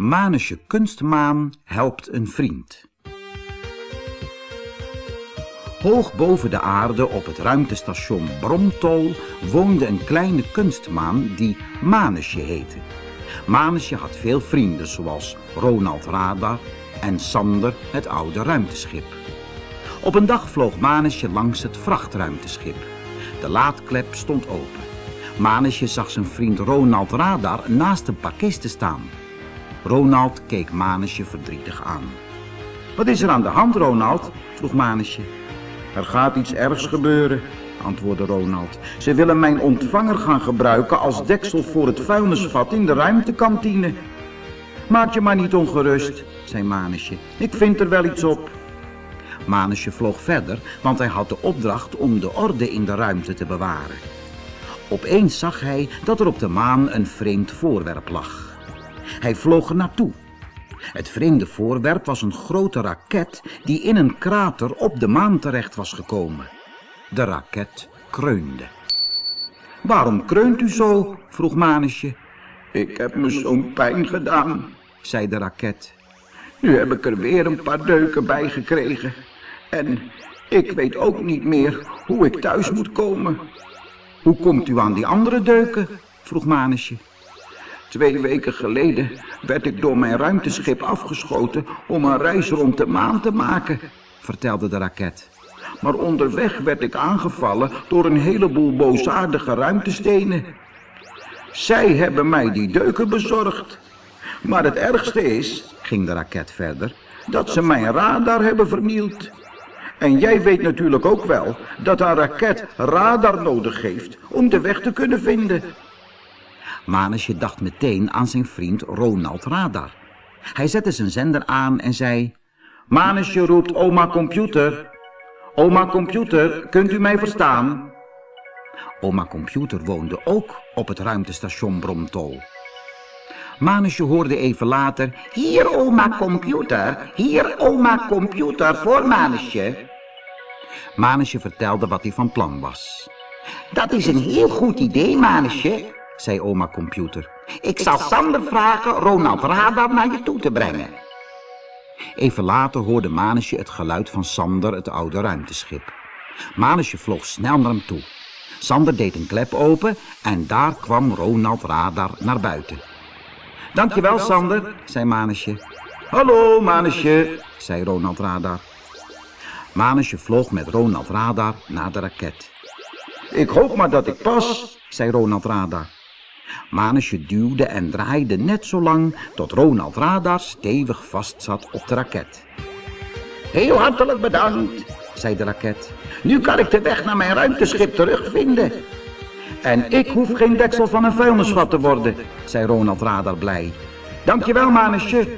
Manesje Kunstmaan helpt een vriend. Hoog boven de aarde op het ruimtestation Bromtol woonde een kleine kunstmaan die Manesje heette. Manesje had veel vrienden zoals Ronald Radar en Sander het oude ruimteschip. Op een dag vloog Manesje langs het vrachtruimteschip. De laadklep stond open. Manesje zag zijn vriend Ronald Radar naast een kisten staan. Ronald keek Manesje verdrietig aan. Wat is er aan de hand, Ronald? vroeg Manesje. Er gaat iets ergs gebeuren, antwoordde Ronald. Ze willen mijn ontvanger gaan gebruiken als deksel voor het vuilnisvat in de ruimtekantine. Maak je maar niet ongerust, zei Manesje. Ik vind er wel iets op. Manesje vloog verder, want hij had de opdracht om de orde in de ruimte te bewaren. Opeens zag hij dat er op de maan een vreemd voorwerp lag. Hij vloog er naartoe. Het vreemde voorwerp was een grote raket die in een krater op de maan terecht was gekomen. De raket kreunde. Waarom kreunt u zo? vroeg Manesje. Ik heb me zo'n pijn gedaan, zei de raket. Nu heb ik er weer een paar deuken bij gekregen. En ik weet ook niet meer hoe ik thuis moet komen. Hoe komt u aan die andere deuken? vroeg Manesje. Twee weken geleden werd ik door mijn ruimteschip afgeschoten om een reis rond de maan te maken, vertelde de raket. Maar onderweg werd ik aangevallen door een heleboel boosaardige ruimtestenen. Zij hebben mij die deuken bezorgd. Maar het ergste is, ging de raket verder, dat ze mijn radar hebben vernield. En jij weet natuurlijk ook wel dat een raket radar nodig heeft om de weg te kunnen vinden. Manesje dacht meteen aan zijn vriend Ronald Radar. Hij zette zijn zender aan en zei... Manesje roept oma computer. Oma computer, kunt u mij verstaan? Oma computer woonde ook op het ruimtestation Bromtol. Manesje hoorde even later... Hier oma computer, hier oma computer voor Manesje. Manesje vertelde wat hij van plan was. Dat is een heel goed idee, Manesje, zei oma computer. Ik zal Sander vragen Ronald Radar naar je toe te brengen. Even later hoorde Manesje het geluid van Sander, het oude ruimteschip. Manesje vloog snel naar hem toe. Sander deed een klep open en daar kwam Ronald Radar naar buiten. Dankjewel, Sander, zei Manesje. Hallo, Manesje, zei Ronald Radar. Manesje vloog met Ronald Radar naar de raket. Ik hoop maar dat ik pas, zei Ronald Radar. Manesje duwde en draaide net zo lang tot Ronald Radar stevig vastzat op de raket. Heel hartelijk bedankt, zei de raket. Nu kan ik de weg naar mijn ruimteschip terugvinden. En ik hoef geen deksel van een vuilnisvat te worden, zei Ronald Radar blij. Dankjewel, Manesje,